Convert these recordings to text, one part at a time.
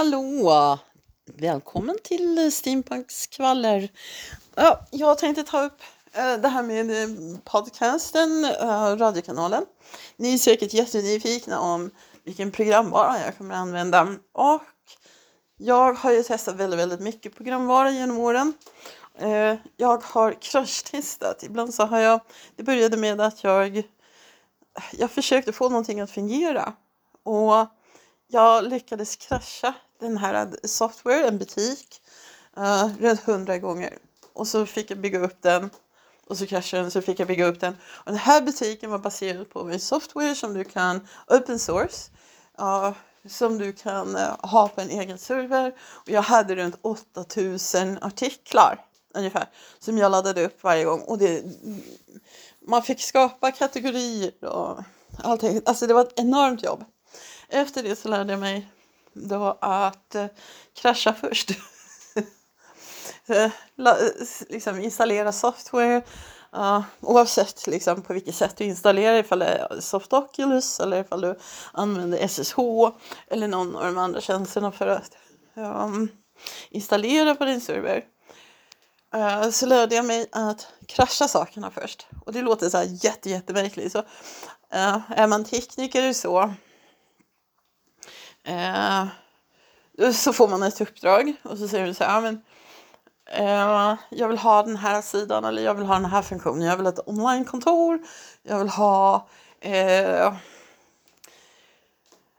Hallå! Välkommen till Steampunks skvaller. Ja, jag tänkte ta upp eh, det här med eh, podcasten, eh, radiokanalen. Ni är säkert jättenyfikna om vilken programvara jag kommer att använda. Och jag har ju testat väldigt, väldigt mycket programvara genom åren. Jag har crashtestat. Ibland så har jag, det började med att jag, jag försökte få någonting att fungera. Och jag lyckades krascha den här software, en butik, uh, runt hundra gånger. Och så fick jag bygga upp den och så kraschade den så fick jag bygga upp den. Och den här butiken var baserad på en software som du kan, open source, uh, som du kan uh, ha på en egen server. Och jag hade runt 8000 artiklar ungefär som jag laddade upp varje gång. Och det, man fick skapa kategorier och allting. Alltså det var ett enormt jobb. Efter det så lärde jag mig då att eh, krascha först. Eh, eh, liksom installera software uh, oavsett liksom, på vilket sätt du installerar, ifall det är Softoculus eller ifall du använder SSH eller någon av de andra tjänsterna för att um, installera på din server. Uh, så lärde jag mig att krascha sakerna först. Och det låter så här jätte, jättemärkligt. Så, uh, är man tekniker så Eh, så får man ett uppdrag och så säger du så här, ah, men, eh, jag vill ha den här sidan eller jag vill ha den här funktionen. Jag vill ha ett onlinekontor. Jag vill ha eh,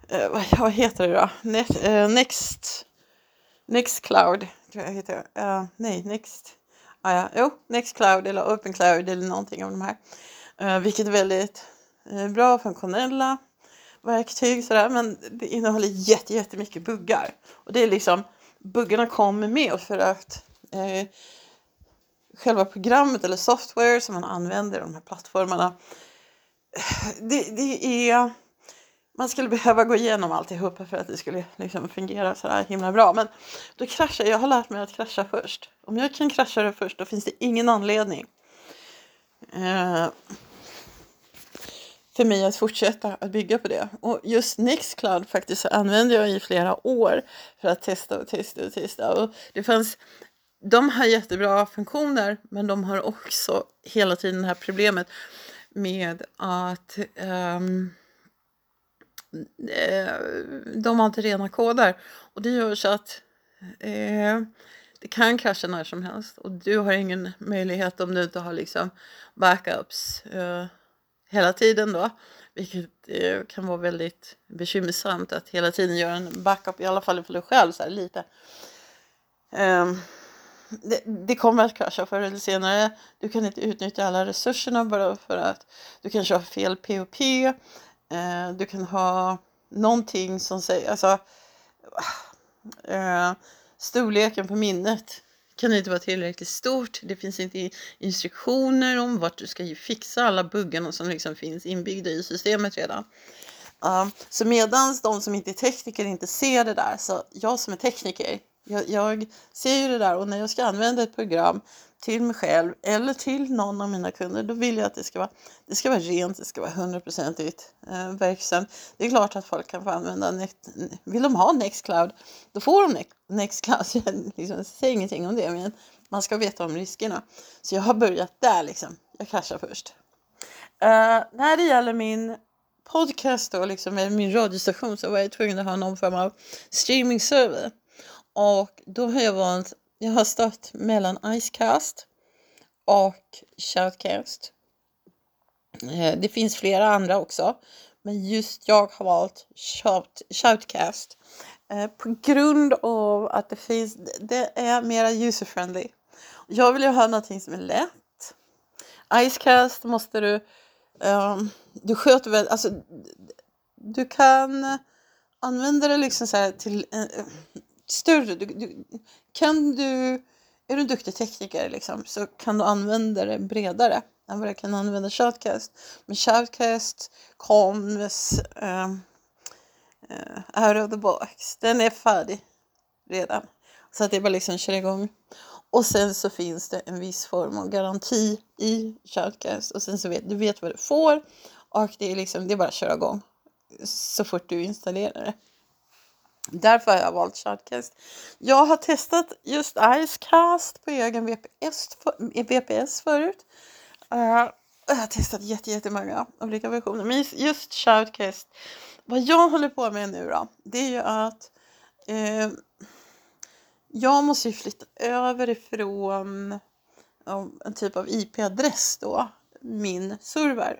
eh vad heter det då? Next, eh, next, next Cloud. Heter det. Eh, nej, Next. Ah, ja. Jo, Nextcloud eller Opencloud eller någonting av de här. Uh, vilket är väldigt uh, bra, funktionella verktyg sådär, men det innehåller jätte, jättemycket buggar. Och det är liksom, buggarna kommer med för att eh, själva programmet eller software som man använder i de här plattformarna, det, det är man skulle behöva gå igenom alltihopa för att det skulle liksom fungera så här himla bra. Men då kraschar jag. har lärt mig att krascha först. Om jag kan krascha det först då finns det ingen anledning. Eh, för mig att fortsätta att bygga på det. Och just Nextcloud faktiskt använde jag i flera år för att testa och testa och testa. Och det fanns, de har jättebra funktioner men de har också hela tiden det här problemet med att um, de har inte rena koder. Och det gör så att uh, det kan krascha när som helst och du har ingen möjlighet om du inte har liksom backups. Uh, hela tiden då. Vilket eh, kan vara väldigt bekymmersamt att hela tiden göra en backup, i alla fall för dig själv så här, lite. Um, det, det, kommer att krascha förr eller senare. Du kan inte utnyttja alla resurserna bara för att du kanske har fel POP. Uh, ehm, du kan ha någonting som säger, alltså uh, storleken på minnet kan inte vara tillräckligt stort. Det finns inte instruktioner om vart du ska fixa alla buggarna som liksom finns inbyggda i systemet redan. Uh, så medan de som inte är tekniker inte ser det där, så jag som är tekniker, jag, jag ser ju det där och när jag ska använda ett program till mig själv eller till någon av mina kunder, då vill jag att det ska vara, det ska vara rent, det ska vara hundraprocentigt eh, verksamt. Det är klart att folk kan få använda, Next, vill de ha Nextcloud, då får de Nextcloud. Jag liksom, säger ingenting om det, men man ska veta om riskerna. Så jag har börjat där liksom, jag kraschar först. Uh, när det gäller min podcast och liksom, min radiostation så var jag tvungen att ha någon form av streaming-server. Och då har jag valt jag har stått mellan Icecast och Shoutcast. Eh, det finns flera andra också, men just jag har valt Shout, Shoutcast eh, på grund av att det finns, det är mera user-friendly. Jag vill ju ha någonting som är lätt. Icecast måste du, um, du sköter väl, alltså du kan använda det liksom så till eh, större, du, du, kan du, är du en duktig tekniker liksom, så kan du använda det bredare än vad du kan använda Shoutcast. Men Shoutcast comes uh, uh, out of the box. Den är färdig redan. Så att det är bara liksom köra igång. Och sen så finns det en viss form av garanti i Shoutcast och sen så vet du vet vad du får och det är liksom det är bara att köra igång så fort du installerar det. Därför har jag valt Shoutcast. Jag har testat just Icecast på egen VPS, VPS förut. Uh, jag har testat jättemånga olika versioner. Men just Shoutcast, vad jag håller på med nu då, det är ju att eh, jag måste ju flytta över ifrån eh, en typ av IP-adress då, min server.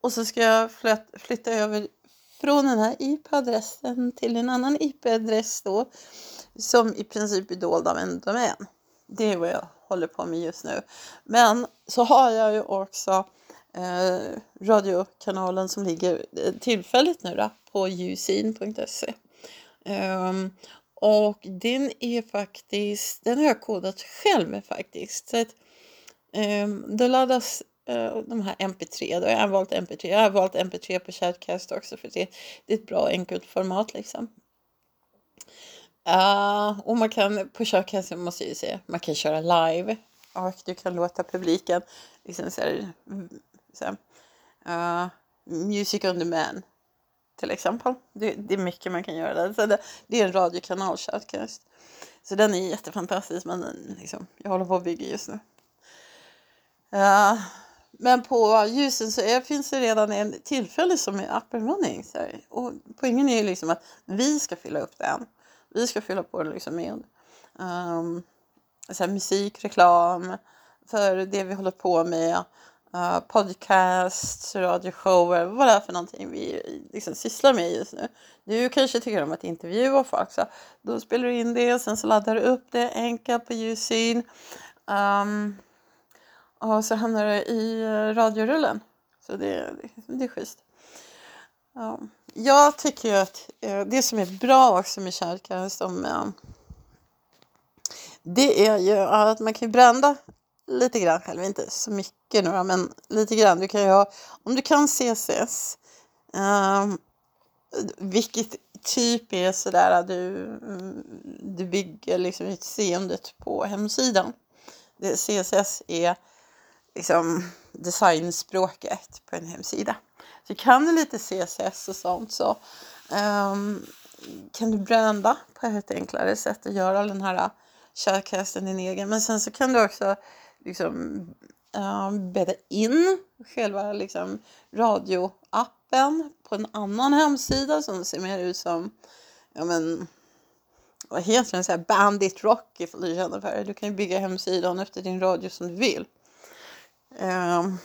Och så ska jag flytta över från den här IP-adressen till en annan IP-adress då som i princip är dold av en domän. Det är vad jag håller på med just nu. Men så har jag ju också eh, radiokanalen som ligger eh, tillfälligt nu då, på ljusin.se. Um, ehm, och den är faktiskt, den har jag kodat själv faktiskt. Så att, ehm, um, det laddas Eh, och de här mp3, då jag har valt mp3. Jag har valt mp3 på Chatcast också för det, det är ett bra enkelt format liksom. Uh, och man kan på Chatcast, måste jag ju säga, man kan köra live och du kan låta publiken liksom så här, mm, så här, uh, Music on demand till exempel. Det, det, är mycket man kan göra där. Så det, det är en radiokanal, Shoutcast. Så den är jättefantastisk, men liksom, jag håller på att bygga just nu. Uh, men på ljusen så är, finns det redan en tillfälle som är up and running. Så här. Och poängen är ju liksom att vi ska fylla upp den. Vi ska fylla på den liksom med um, så här, musik, reklam, för det vi håller på med uh, podcasts, radioshower, vad det är för någonting vi liksom sysslar med just nu. Du kanske tycker om att intervjua folk, så då spelar du in det och sen så laddar du upp det enkelt på ljussyn. Um, och så hamnar det i eh, radiorullen. Så det, det, det är schysst. Ja. Jag tycker ju att eh, det som är bra också med Kärlcast, som... Eh, det är ju att man kan brända lite grann själv, inte så mycket nu men lite grann. Du kan ju ha, om du kan CCS, um, ehm, vilket typ är sådär att du, du bygger liksom utseendet på hemsidan. Det, CSS är liksom designspråket på en hemsida. Så kan du lite CSS och sånt så um, kan du brända på ett enklare sätt och göra den här körkasten din egen. Men sen så kan du också liksom, uh, bädda in själva liksom, radioappen på en annan hemsida som ser mer ut som ja, men, vad heter den, så här Bandit Rock ifall du känner för det. Du kan ju bygga hemsidan efter din radio som du vill. Ehm,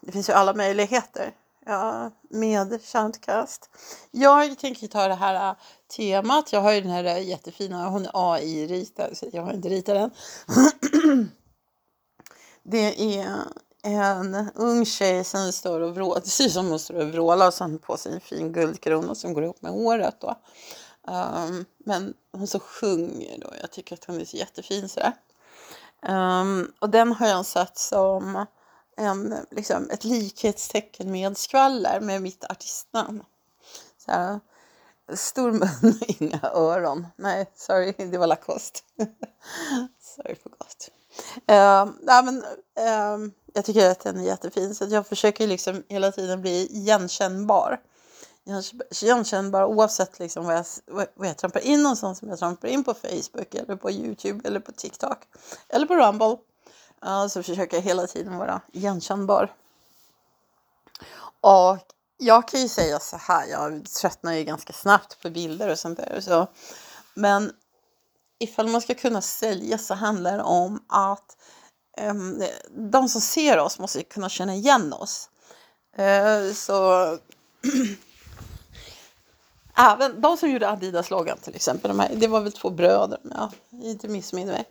det finns ju alla möjligheter ja, med Shoutcast. Jag tänker ta det här äh, temat. Jag har ju den här äh, jättefina, hon är AI-ritad, så jag har inte ritat den. Det är en ung tjej som står och vrålar, det ser ut som hon står och vrålar och sen på sig en fin guldkrona som går ihop med håret då. Um, men hon så sjunger då, jag tycker att hon är så jättefin sådär. Um, och den har jag sett som en, liksom, ett likhetstecken med skvaller med mitt artistnamn. Så här, stor mun och inga öron. Nej, sorry, det var Lacoste. sorry for gott. Ehm, uh, nej, men, uh, jag tycker att den är jättefin så jag försöker liksom hela tiden bli igenkännbar. Igenkännbar oavsett liksom vad, jag, vad jag trampar in någonstans. Om jag trampar in på Facebook eller på Youtube eller på TikTok eller på Rumble. Alltså så försöker jag hela tiden vara igenkännbar. Och jag kan ju säga så här, jag tröttnar ju ganska snabbt på bilder och sånt där. Så. Men ifall man ska kunna sälja så handlar det om att um, de som ser oss måste kunna känna igen oss. Uh, så även de som gjorde Adidas-loggan till exempel, de här, det var väl två bröder om jag inte missminner mig.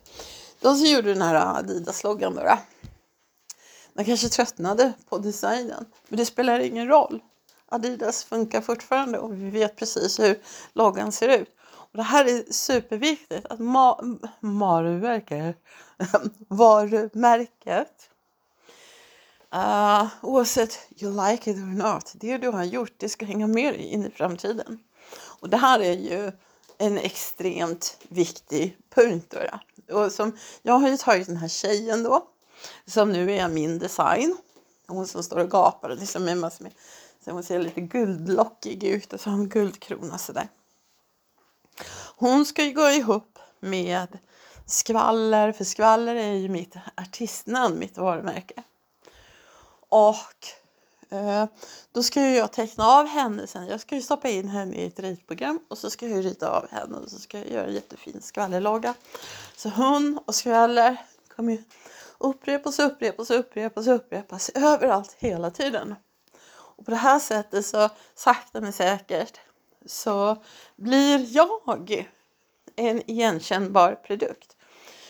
De som gjorde den här Adidas-loggan då, Man De kanske tröttnade på designen, men det spelar ingen roll. Adidas funkar fortfarande och vi vet precis hur loggan ser ut. Och det här är superviktigt att ma varumärket, varumärket uh, oavsett you like it or not, det du har gjort det ska hänga med dig in i framtiden. Och det här är ju en extremt viktig punkt. Då, och som, jag har ju tagit den här tjejen då, som nu är min design. Hon som står och gapar liksom med massor med, så hon ser lite guldlockig ut och så har hon guldkrona sådär. hon ska ju gå ihop med Skvaller, för Skvaller är ju mitt artistnamn, mitt varumärke. Och Eh, då ska ju jag teckna av henne sen. Jag ska ju stoppa in henne i ett ritprogram och så ska jag rita av henne och så ska jag göra en jättefin skvallerlogga. Så hon och skvaller kommer ju upprepas och upprepas och upprepas och upprepas överallt hela tiden. Och på det här sättet så sakta men säkert så blir jag en igenkännbar produkt.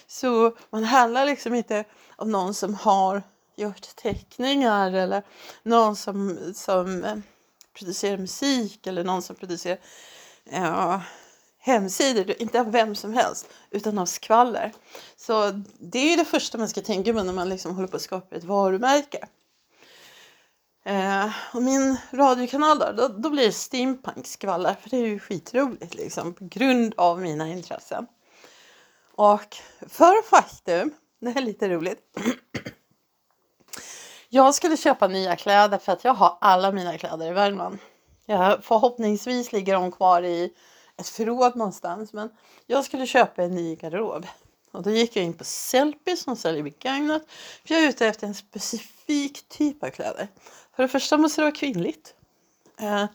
Så man handlar liksom inte om någon som har gjort teckningar eller någon som, som eh, producerar musik eller någon som producerar ja, hemsidor, inte av vem som helst, utan av skvaller. Så det är det första man ska tänka på när man liksom håller på att skapa ett varumärke. Eh, och min radiokanal då, då, då blir det steampunk-skvaller, för det är ju skitroligt liksom, på grund av mina intressen. Och för faktum, det är lite roligt. Jag skulle köpa nya kläder för att jag har alla mina kläder i Värmland. Jag, förhoppningsvis ligger de kvar i ett förråd någonstans. Men jag skulle köpa en ny garderob. Och då gick jag in på Sellpy som säljer begagnat. För jag är ute efter en specifik typ av kläder. För det första måste det vara kvinnligt. Eh,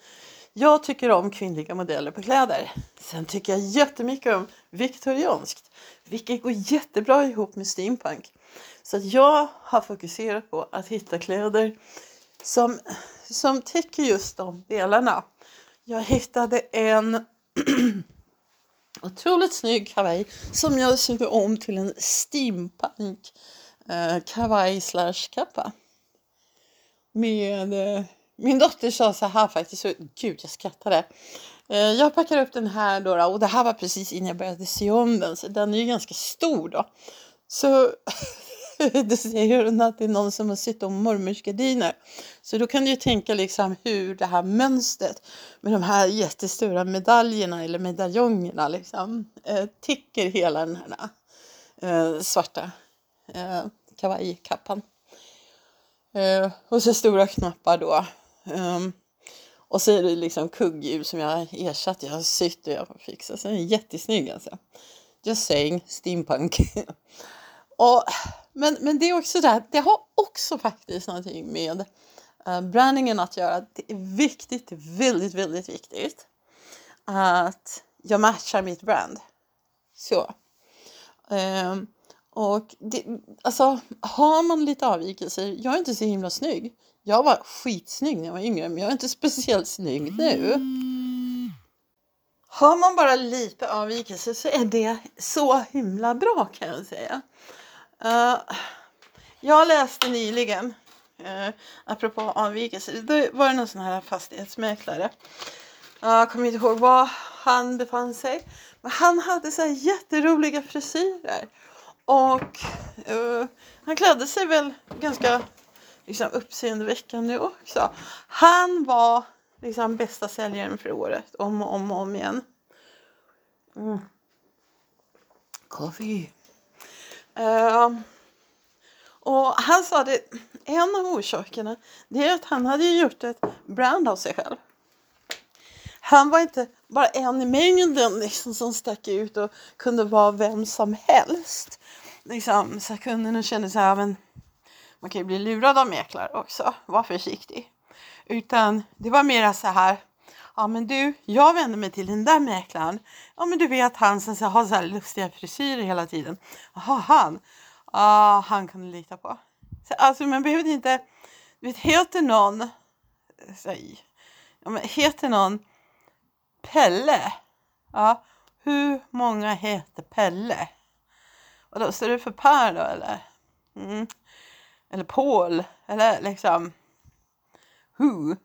jag tycker om kvinnliga modeller på kläder. Sen tycker jag jättemycket om viktorianskt. Vilket går jättebra ihop med steampunk. Så jag har fokuserat på att hitta kläder som, som täcker just de delarna. Jag hittade en otroligt snygg kavaj som jag sydde om till en steampunk eh, kavaj slash kappa. Med, eh, min dotter sa så här faktiskt, så, gud jag skrattade. Eh, jag packar upp den här då, och det här var precis innan jag började sy om den så den är ju ganska stor då. Så då säger hon att det är någon som har sytt om mormors gardiner. Så då kan du ju tänka liksom hur det här mönstret med de här jättestora medaljerna eller medaljongerna liksom eh, täcker hela den här eh, svarta eh, kavajkappan. Eh, och så stora knappar då. Um, och så är det liksom kugghjul som jag har ersatt. Jag har sytt och jag har fixat. Så den är jättesnygg alltså. Just saying, steampunk. och men, men det är också där, det har också faktiskt någonting med uh, brandingen att göra. Det är viktigt, väldigt, väldigt viktigt att jag matchar mitt brand. Så. Um, och det, alltså, har man lite avvikelser, jag är inte så himla snygg. Jag var skitsnygg när jag var yngre, men jag är inte speciellt snygg nu. Har man bara lite avvikelser så är det så himla bra kan jag säga. Uh, jag läste nyligen, uh, apropå avvikelser, då var det någon sån här fastighetsmäklare. Jag uh, kommer inte ihåg var han befann sig. Men han hade så här jätteroliga frisyrer. Och uh, han klädde sig väl ganska liksom, uppseendeväckande också. Han var liksom bästa säljaren för året om och om, om igen. Mm. Coffee. Uh, och han sa det, en av orsakerna det är att han hade gjort ett brand av sig själv. Han var inte bara en i mängden liksom, som stack ut och kunde vara vem som helst. Liksom, så kunderna kände så här, men man kan ju bli lurad av mäklare också, var försiktig. Utan det var mera så här, ja men du, jag vänder mig till den där mäklaren. Ja men du vet han som har så här lustiga frisyrer hela tiden. Jaha, han. Ja, han kan du lita på. Så, alltså man behöver inte, du vet heter någon, säg, ja, men heter någon Pelle? Ja, hur många heter Pelle? Och då står du för Per då eller? Mm. Eller Paul eller liksom Who?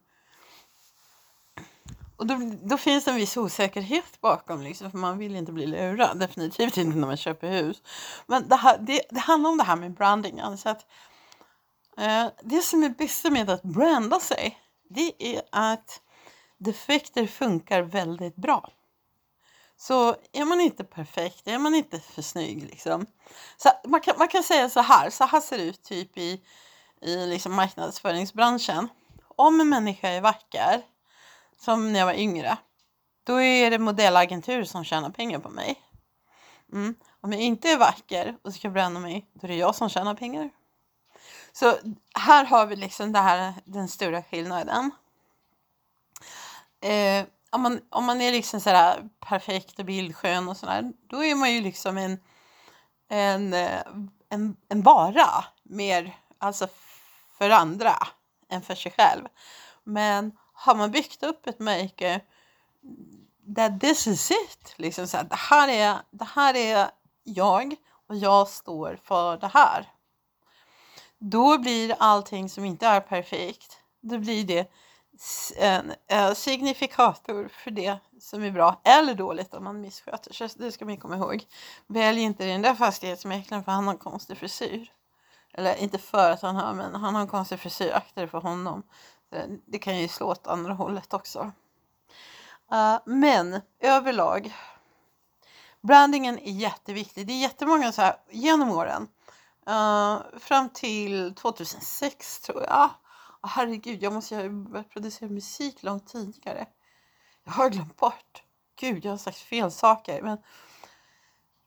Och då, då, finns det en viss osäkerhet bakom, liksom, för man vill inte bli lurad. Definitivt inte när man köper hus. Men det, här, det, det handlar om det här med branding. Alltså att, eh, det som är bäst med att branda sig, det är att defekter funkar väldigt bra. Så är man inte perfekt, är man inte för snygg liksom. Så man, kan, man kan säga så här, så här ser det ut typ i, i liksom marknadsföringsbranschen. Om en människa är vacker som när jag var yngre. då är det modellagentur som tjänar pengar på mig. Mm. Om jag inte är vacker och ska bränna mig, då är det jag som tjänar pengar. Så här har vi liksom det här, den stora skillnaden. Eh, om, man, om man är liksom sådär perfekt och bildskön och sådär, då är man ju liksom en, en, eh, en, en vara mer, alltså för andra än för sig själv. Men har man byggt upp ett märke that this is it, liksom så här, det, här är, det här är jag och jag står för det här. Då blir allting som inte är perfekt, då blir det en, en signifikator för det som är bra eller dåligt om man missköter sig. Det ska man komma ihåg. Välj inte den där fastighetsmäklaren för han har en konstig frisyr. Eller inte för att han har, men han har en konstig frisyr. Akta dig för honom. Det kan ju slå åt andra hållet också. Uh, men överlag. Brandingen är jätteviktig. Det är jättemånga så här genom åren. Uh, fram till 2006 tror jag. Herregud, jag måste ju ha börjat producera musik långt tidigare. Jag har glömt bort. Gud, jag har sagt fel saker. Men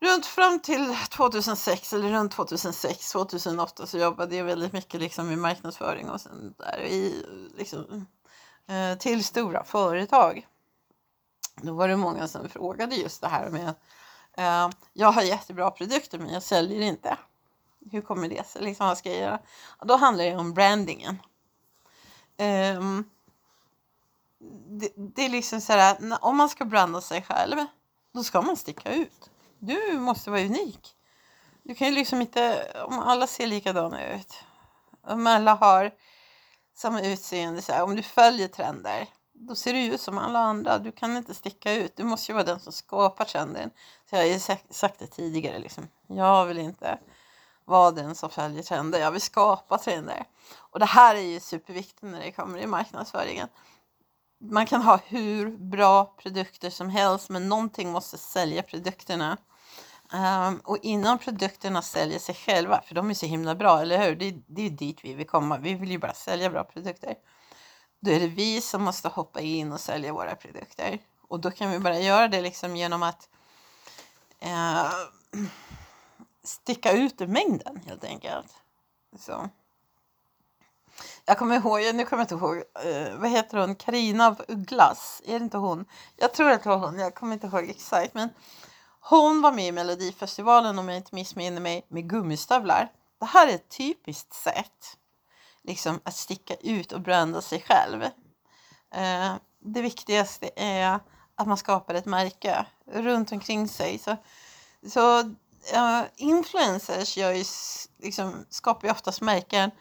runt fram till 2006 eller runt 2006, 2008 så jobbade jag väldigt mycket liksom med marknadsföring och sen där i liksom, eh, till stora företag. Då var det många som frågade just det här med eh, jag har jättebra produkter men jag säljer inte. Hur kommer det sig? Liksom, vad ska jag göra? Då handlar det om brandingen. Um, det, det, är liksom så här, om man ska branda sig själv, då ska man sticka ut. Du måste vara unik. Du kan ju liksom inte, om alla ser likadana ut, om alla har samma utseende, så här, om du följer trender, då ser du ut som alla andra. Du kan inte sticka ut. Du måste ju vara den som skapar trenden. Så jag har ju sagt det tidigare, liksom. jag vill inte vara den som följer trender. Jag vill skapa trender. Och det här är ju superviktigt när det kommer i marknadsföringen. Man kan ha hur bra produkter som helst men någonting måste sälja produkterna. Um, och innan produkterna säljer sig själva, för de är så himla bra, eller hur? Det, det är dit vi vill komma. Vi vill ju bara sälja bra produkter. Då är det vi som måste hoppa in och sälja våra produkter. Och då kan vi bara göra det liksom genom att uh, sticka ut ur mängden helt enkelt. Så. Jag kommer ihåg, nu kommer jag inte ihåg, uh, vad heter hon, Karina av Ugglas, är det inte hon? Jag tror att det var hon, jag kommer inte ihåg exakt men hon var med i Melodifestivalen om jag inte missminner mig med gummistövlar. Det här är ett typiskt sätt liksom, att sticka ut och brända sig själv. Uh, det viktigaste är att man skapar ett märke runt omkring sig. Så, så uh, influencers gör ju, liksom, skapar ju oftast märken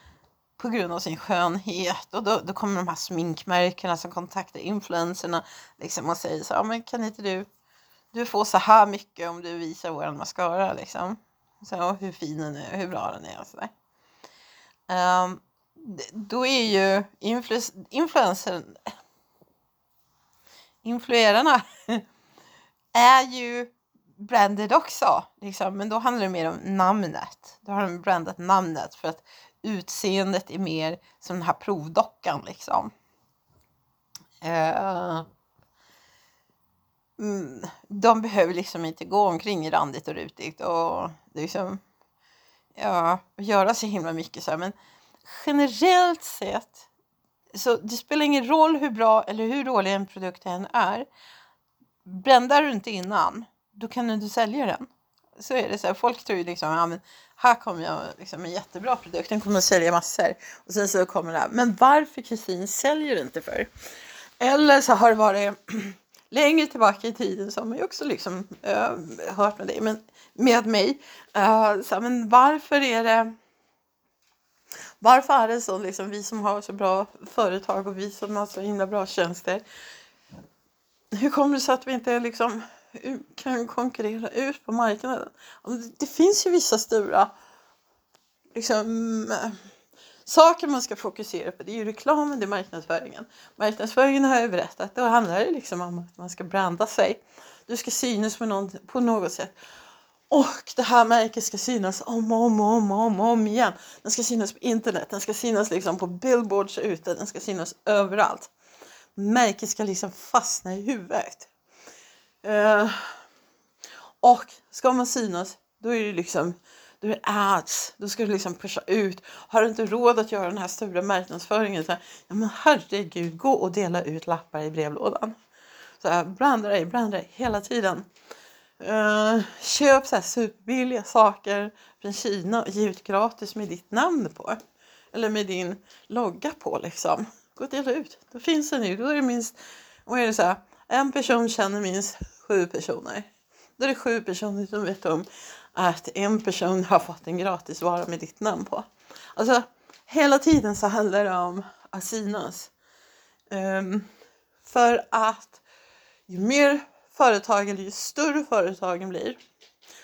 på grund av sin skönhet och då, då kommer de här sminkmärkena som kontaktar influencerna liksom, och säger så ja, men kan inte du du får så här mycket om du visar vår mascara liksom. Så, hur fin den är, hur bra den är och sådär. Um, ehm, då är ju influ influencer influerarna är ju branded också, liksom. men då handlar det mer om namnet. Då har de brandat namnet för att utseendet är mer som den här provdockan liksom. Uh, mm, de behöver liksom inte gå omkring i randigt och rutigt och liksom ja, göra så himla mycket så här. Men generellt sett så det spelar ingen roll hur bra eller hur dålig en produkt än är. Brändar du inte innan då kan du inte sälja den. Så är det. så här, Folk tror ju liksom, ja, men här kommer jag liksom en jättebra produkt, den kommer att sälja massor. Och sen så kommer det här, men varför Kristin säljer du inte för? Eller så har det varit längre tillbaka i tiden så har man ju också liksom äh, hört med dig, men med mig. Äh, så, men varför är det varför är det så liksom vi som har så bra företag och vi som har så himla bra tjänster. Hur kommer det sig att vi inte liksom kan konkurrera ut på marknaden. Alltså, det finns ju vissa stora liksom, eh, saker man ska fokusera på. Det är ju reklamen, det är marknadsföringen. Marknadsföringen har jag berättat. Då handlar det liksom om att man ska branda sig. Du ska synas på, någon, på något sätt. Och det här märket ska synas om och om, om, om, om igen. Den ska synas på internet, den ska synas liksom på billboards ute, den ska synas överallt. Märket ska liksom fastna i huvudet. Eh, och ska man synas, då är det liksom då är det ads, då ska du liksom pusha ut. Har du inte råd att göra den här stora marknadsföringen, så här, ja men herregud, gå och dela ut lappar i brevlådan. Så här, blanda dig, blanda dig hela tiden. Uh, köp så här superbilliga saker från Kina och ge ut gratis med ditt namn på. Eller med din logga på liksom. Gå och dela ut. Då finns det nu. Då är det minst, vad är det så här, en person känner minst sju personer. Då är det sju personer som vet om att en person har fått en gratis vara med ditt namn på. Alltså hela tiden så handlar det om att synas. Um, ehm, för att ju mer företag eller ju större företagen blir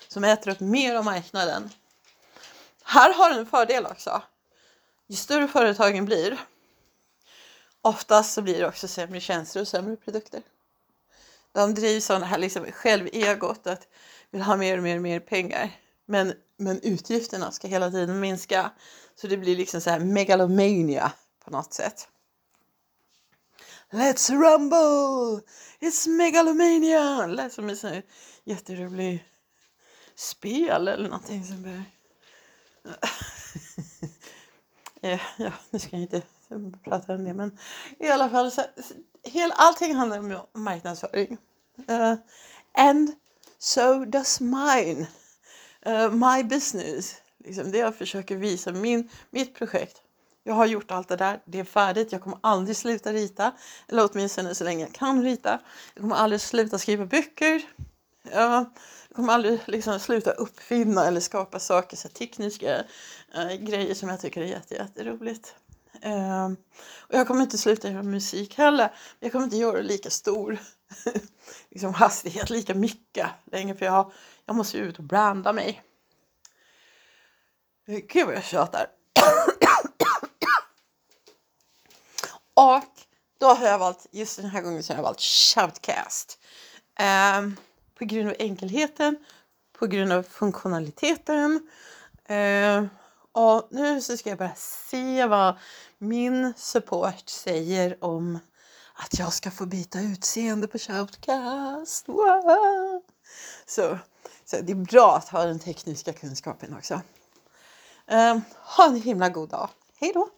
som äter upp mer av marknaden. Här har en fördel också. Ju större företagen blir oftast så blir det också sämre tjänster och sämre produkter. De drivs av det här liksom självegot att vill ha mer och mer och mer pengar. Men, men utgifterna ska hela tiden minska. Så det blir liksom så här megalomania på något sätt. Let's rumble! It's megalomania! Lät som ett jätteroligt spel eller någonting som börjar... Eh, ja, nu ska jag inte prata om det men i alla fall så, hela, allting handlar om marknadsföring. Uh, and so does mine. Uh, my business. Liksom det jag försöker visa, min, mitt projekt. Jag har gjort allt det där, det är färdigt, jag kommer aldrig sluta rita. Eller åtminstone så länge jag kan rita. Jag kommer aldrig sluta skriva böcker. Jag kommer aldrig liksom sluta uppfinna eller skapa saker, så tekniska uh, grejer som jag tycker är jätte, jätteroligt. Ehm, och jag kommer inte sluta göra musik heller. Jag kommer inte göra det lika stor liksom hastighet, lika mycket längre för jag, jag måste ut och branda mig. Gud vad jag tjatar. Och då har jag valt, just den här gången så har jag valt Shoutcast. Um, på grund av enkelheten, på grund av funktionaliteten. Uh, och nu så ska jag bara se vad min support säger om att jag ska få byta utseende på Shoutcast. Wow! Så, så det är bra att ha den tekniska kunskapen också. Um, ha en himla god dag. Hej då!